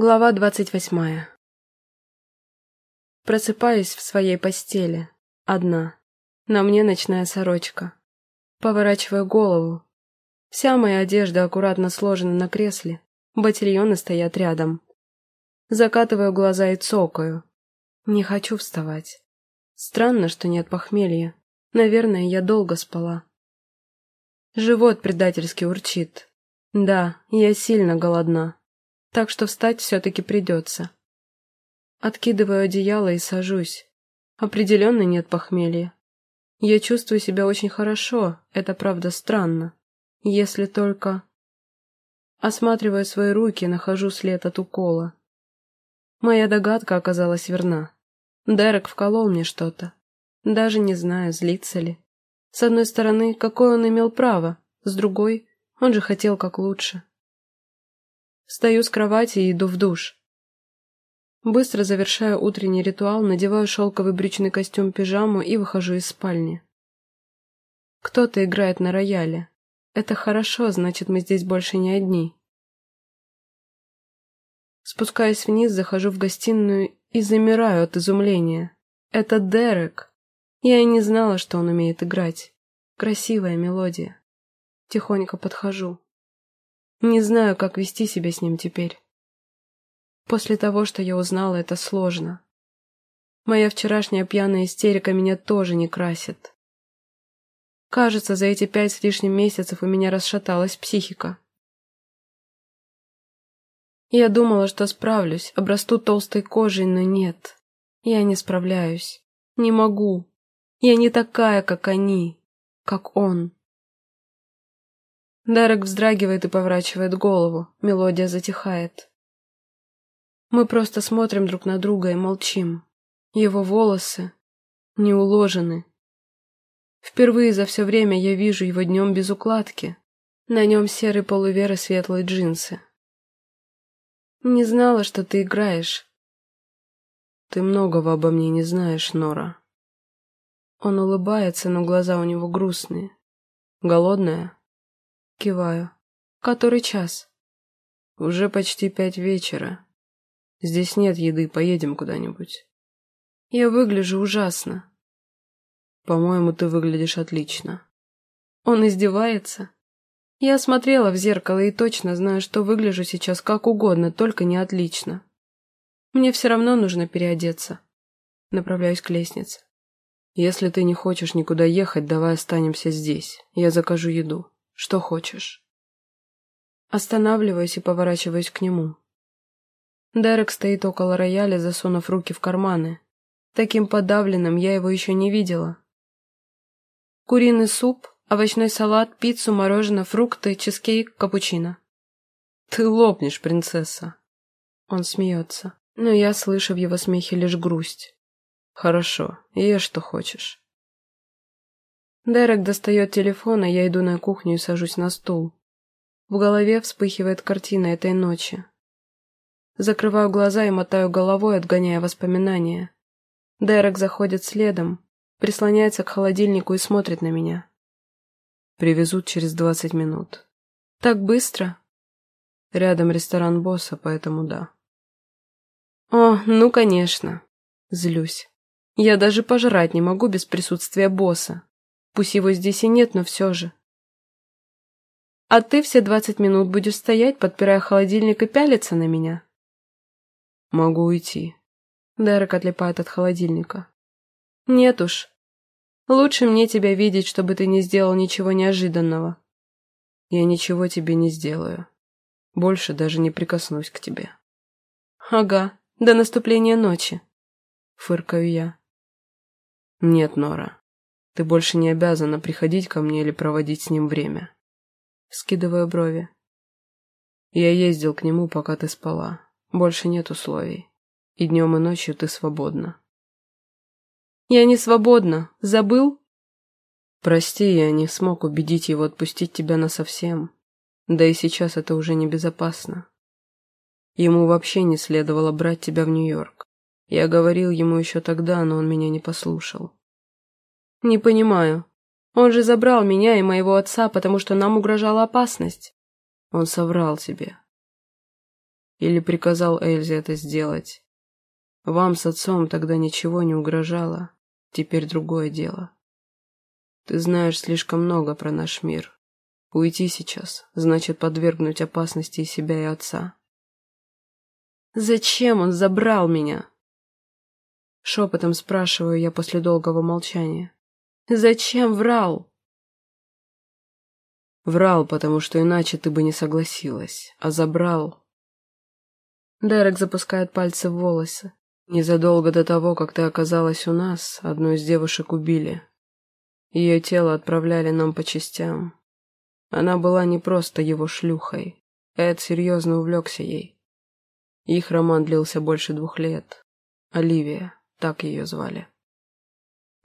Глава двадцать восьмая. Просыпаюсь в своей постели. Одна. На мне ночная сорочка. Поворачиваю голову. Вся моя одежда аккуратно сложена на кресле. Ботильоны стоят рядом. Закатываю глаза и цокаю. Не хочу вставать. Странно, что нет похмелья. Наверное, я долго спала. Живот предательски урчит. Да, я сильно голодна так что встать все-таки придется. Откидываю одеяло и сажусь. Определенно нет похмелья. Я чувствую себя очень хорошо, это правда странно. Если только... Осматривая свои руки, нахожу след от укола. Моя догадка оказалась верна. Дерек вколол мне что-то. Даже не знаю, злится ли. С одной стороны, какое он имел право, с другой, он же хотел как лучше. Встаю с кровати и иду в душ. Быстро завершаю утренний ритуал, надеваю шелковый брючный костюм-пижаму и выхожу из спальни. Кто-то играет на рояле. Это хорошо, значит, мы здесь больше не одни. Спускаясь вниз, захожу в гостиную и замираю от изумления. Это Дерек. Я и не знала, что он умеет играть. Красивая мелодия. Тихонько подхожу. Не знаю, как вести себя с ним теперь. После того, что я узнала, это сложно. Моя вчерашняя пьяная истерика меня тоже не красит. Кажется, за эти пять с лишним месяцев у меня расшаталась психика. Я думала, что справлюсь, обрасту толстой кожей, но нет. Я не справляюсь. Не могу. Я не такая, как они, как он. Дерек вздрагивает и поворачивает голову. Мелодия затихает. Мы просто смотрим друг на друга и молчим. Его волосы не уложены. Впервые за все время я вижу его днем без укладки. На нем серый полувер и светлые джинсы. Не знала, что ты играешь. Ты многого обо мне не знаешь, Нора. Он улыбается, но глаза у него грустные. Голодная? Киваю. Который час? Уже почти пять вечера. Здесь нет еды, поедем куда-нибудь. Я выгляжу ужасно. По-моему, ты выглядишь отлично. Он издевается. Я смотрела в зеркало и точно знаю, что выгляжу сейчас как угодно, только не отлично. Мне все равно нужно переодеться. Направляюсь к лестнице. Если ты не хочешь никуда ехать, давай останемся здесь. Я закажу еду. Что хочешь?» Останавливаюсь и поворачиваюсь к нему. Дерек стоит около рояля, засунув руки в карманы. Таким подавленным я его еще не видела. Куриный суп, овощной салат, пиццу, мороженое, фрукты, чизкейк, капучино. «Ты лопнешь, принцесса!» Он смеется, но я слышу в его смехе лишь грусть. «Хорошо, ешь, что хочешь. Дерек достает телефон, а я иду на кухню и сажусь на стул. В голове вспыхивает картина этой ночи. Закрываю глаза и мотаю головой, отгоняя воспоминания. Дерек заходит следом, прислоняется к холодильнику и смотрит на меня. Привезут через двадцать минут. Так быстро? Рядом ресторан босса, поэтому да. О, ну конечно. Злюсь. Я даже пожрать не могу без присутствия босса. Пусть его здесь и нет, но все же. А ты все двадцать минут будешь стоять, подпирая холодильник и пялиться на меня? Могу уйти. Дерек отлипает от холодильника. Нет уж. Лучше мне тебя видеть, чтобы ты не сделал ничего неожиданного. Я ничего тебе не сделаю. Больше даже не прикоснусь к тебе. Ага, до наступления ночи. Фыркаю я. Нет, Нора. Ты больше не обязана приходить ко мне или проводить с ним время. Скидываю брови. Я ездил к нему, пока ты спала. Больше нет условий. И днем, и ночью ты свободна. Я не свободна. Забыл? Прости, я не смог убедить его отпустить тебя насовсем. Да и сейчас это уже небезопасно. Ему вообще не следовало брать тебя в Нью-Йорк. Я говорил ему еще тогда, но он меня не послушал. «Не понимаю. Он же забрал меня и моего отца, потому что нам угрожала опасность». Он соврал тебе. Или приказал Эльзе это сделать. Вам с отцом тогда ничего не угрожало, теперь другое дело. Ты знаешь слишком много про наш мир. Уйти сейчас значит подвергнуть опасности и себя, и отца. Зачем он забрал меня? Шепотом спрашиваю я после долгого молчания. Зачем врал? Врал, потому что иначе ты бы не согласилась, а забрал... Дерек запускает пальцы в волосы. Незадолго до того, как ты оказалась у нас, одну из девушек убили. Ее тело отправляли нам по частям. Она была не просто его шлюхой. Эд серьезно увлекся ей. Их роман длился больше двух лет. Оливия, так ее звали.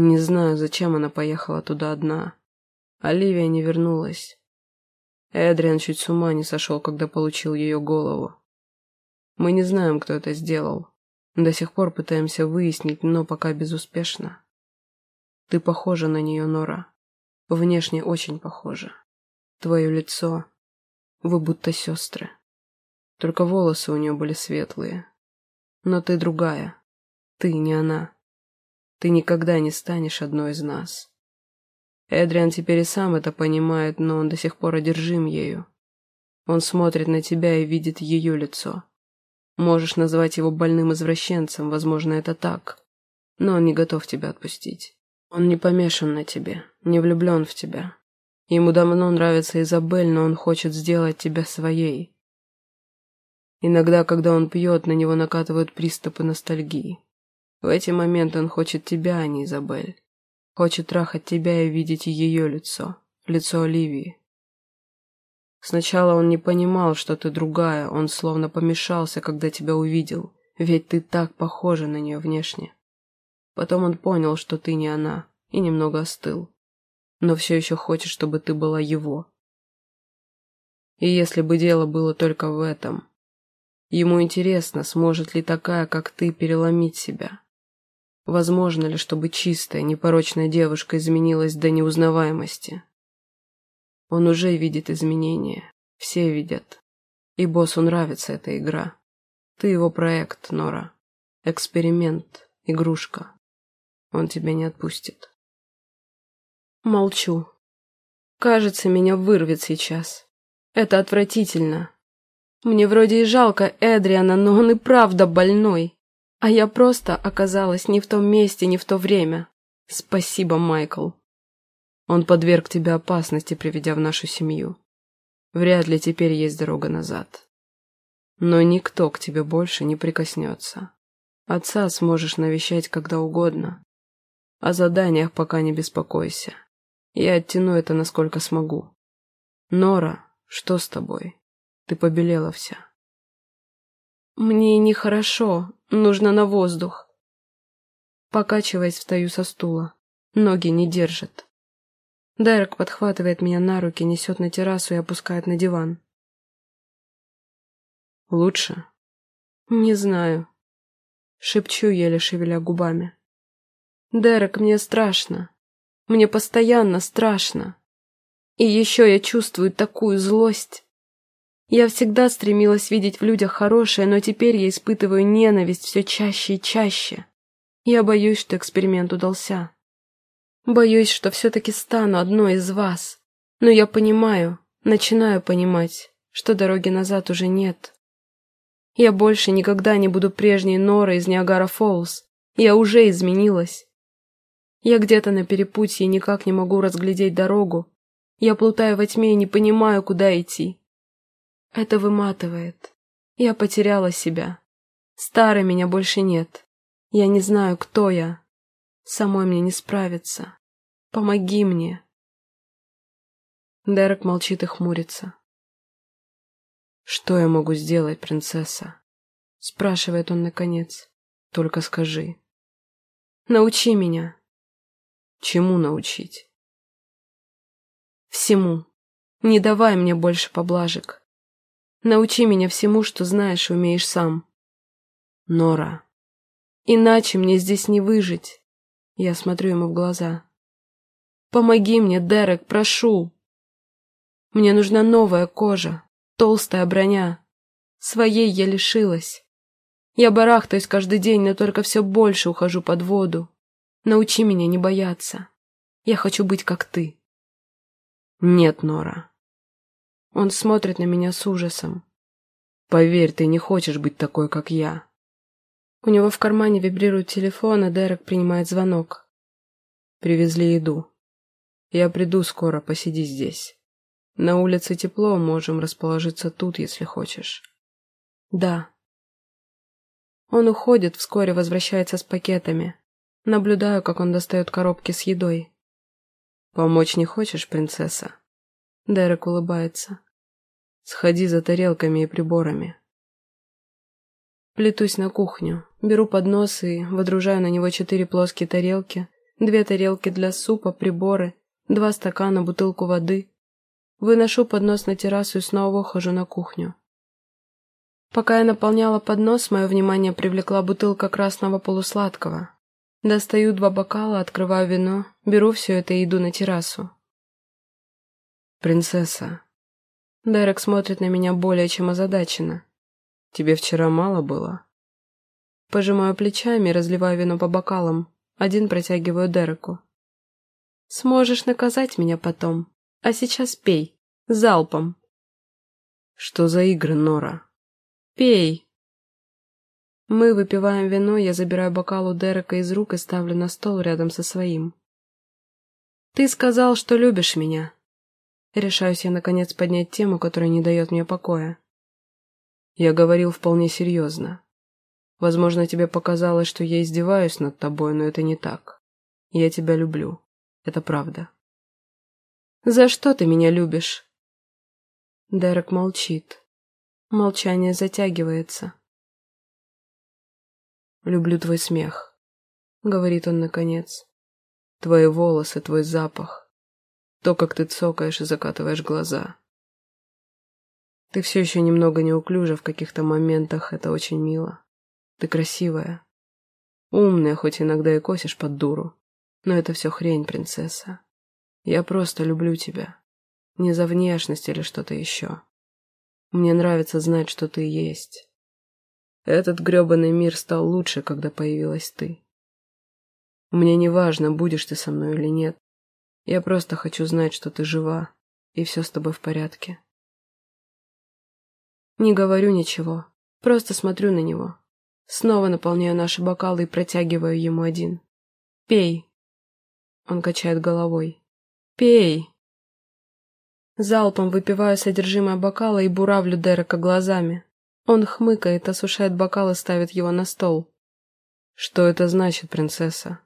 Не знаю, зачем она поехала туда одна. Оливия не вернулась. Эдриан чуть с ума не сошел, когда получил ее голову. Мы не знаем, кто это сделал. До сих пор пытаемся выяснить, но пока безуспешно. Ты похожа на нее, Нора. Внешне очень похожа. Твое лицо. Вы будто сестры. Только волосы у нее были светлые. Но ты другая. Ты не она. Ты никогда не станешь одной из нас. Эдриан теперь и сам это понимает, но он до сих пор одержим ею. Он смотрит на тебя и видит ее лицо. Можешь назвать его больным извращенцем, возможно, это так. Но он не готов тебя отпустить. Он не помешан на тебе, не влюблен в тебя. Ему давно нравится Изабель, но он хочет сделать тебя своей. Иногда, когда он пьет, на него накатывают приступы ностальгии. В эти моменты он хочет тебя, а не Изабель. Хочет трахать тебя и видеть ее лицо, лицо Оливии. Сначала он не понимал, что ты другая, он словно помешался, когда тебя увидел, ведь ты так похожа на нее внешне. Потом он понял, что ты не она, и немного остыл но все еще хочет, чтобы ты была его. И если бы дело было только в этом, ему интересно, сможет ли такая, как ты, переломить себя. Возможно ли, чтобы чистая, непорочная девушка изменилась до неузнаваемости? Он уже видит изменения, все видят. И боссу нравится эта игра. Ты его проект, Нора. Эксперимент, игрушка. Он тебя не отпустит. Молчу. Кажется, меня вырвет сейчас. Это отвратительно. Мне вроде и жалко Эдриана, но он и правда больной. А я просто оказалась не в том месте, не в то время. Спасибо, Майкл. Он подверг тебя опасности, приведя в нашу семью. Вряд ли теперь есть дорога назад. Но никто к тебе больше не прикоснется. Отца сможешь навещать когда угодно. О заданиях пока не беспокойся. Я оттяну это насколько смогу. Нора, что с тобой? Ты побелела вся. Мне нехорошо, нужно на воздух. Покачиваясь, встаю со стула. Ноги не держат. Дерек подхватывает меня на руки, несет на террасу и опускает на диван. Лучше? Не знаю. Шепчу, еле шевеля губами. Дерек, мне страшно. Мне постоянно страшно. И еще я чувствую такую злость. Я всегда стремилась видеть в людях хорошее, но теперь я испытываю ненависть все чаще и чаще. Я боюсь, что эксперимент удался. Боюсь, что все-таки стану одной из вас. Но я понимаю, начинаю понимать, что дороги назад уже нет. Я больше никогда не буду прежней Норой из Ниагара Фоллс. Я уже изменилась. Я где-то на перепутье никак не могу разглядеть дорогу. Я плутаю во тьме и не понимаю, куда идти. Это выматывает. Я потеряла себя. Старой меня больше нет. Я не знаю, кто я. Самой мне не справиться. Помоги мне. Дерек молчит и хмурится. «Что я могу сделать, принцесса?» Спрашивает он наконец. «Только скажи». «Научи меня», Чему научить? Всему. Не давай мне больше поблажек. Научи меня всему, что знаешь и умеешь сам. Нора. Иначе мне здесь не выжить. Я смотрю ему в глаза. Помоги мне, Дерек, прошу. Мне нужна новая кожа, толстая броня. Своей я лишилась. Я барахтаюсь каждый день, но только все больше ухожу под воду. Научи меня не бояться. Я хочу быть как ты. Нет, Нора. Он смотрит на меня с ужасом. Поверь, ты не хочешь быть такой, как я. У него в кармане вибрирует телефон, а Дерек принимает звонок. Привезли еду. Я приду скоро, посиди здесь. На улице тепло, можем расположиться тут, если хочешь. Да. Он уходит, вскоре возвращается с пакетами. Наблюдаю, как он достает коробки с едой. «Помочь не хочешь, принцесса?» Дерек улыбается. «Сходи за тарелками и приборами». Плетусь на кухню, беру поднос и водружаю на него четыре плоские тарелки, две тарелки для супа, приборы, два стакана, бутылку воды. Выношу поднос на террасу и снова ухожу на кухню. Пока я наполняла поднос, мое внимание привлекла бутылка красного полусладкого. Достаю два бокала, открываю вино, беру все это и иду на террасу. «Принцесса». Дерек смотрит на меня более чем озадаченно. «Тебе вчера мало было?» Пожимаю плечами разливаю вино по бокалам. Один протягиваю Дереку. «Сможешь наказать меня потом, а сейчас пей, залпом». «Что за игры, Нора?» «Пей!» Мы выпиваем вино, я забираю бокал у Дерека из рук и ставлю на стол рядом со своим. «Ты сказал, что любишь меня». Решаюсь я, наконец, поднять тему, которая не дает мне покоя. Я говорил вполне серьезно. Возможно, тебе показалось, что я издеваюсь над тобой, но это не так. Я тебя люблю. Это правда. «За что ты меня любишь?» Дерек молчит. Молчание затягивается. «Люблю твой смех», — говорит он наконец. «Твои волосы, твой запах. То, как ты цокаешь и закатываешь глаза. Ты все еще немного неуклюжа в каких-то моментах, это очень мило. Ты красивая. Умная, хоть иногда и косишь под дуру. Но это все хрень, принцесса. Я просто люблю тебя. Не за внешность или что-то еще. Мне нравится знать, что ты есть. Этот грёбаный мир стал лучше, когда появилась ты. Мне не важно, будешь ты со мной или нет. Я просто хочу знать, что ты жива, и все с тобой в порядке. Не говорю ничего, просто смотрю на него. Снова наполняю наши бокалы и протягиваю ему один. «Пей!» Он качает головой. «Пей!» Залпом выпиваю содержимое бокала и буравлю Дерека глазами. Он хмыкает, осушает бокал и ставит его на стол. «Что это значит, принцесса?»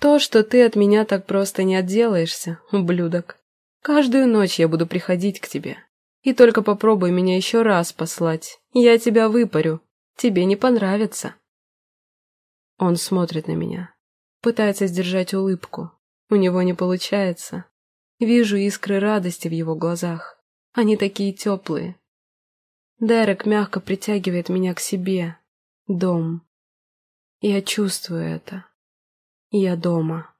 «То, что ты от меня так просто не отделаешься, ублюдок. Каждую ночь я буду приходить к тебе. И только попробуй меня еще раз послать. Я тебя выпарю. Тебе не понравится». Он смотрит на меня. Пытается сдержать улыбку. У него не получается. Вижу искры радости в его глазах. Они такие теплые, Дерек мягко притягивает меня к себе. Дом. Я чувствую это. Я дома.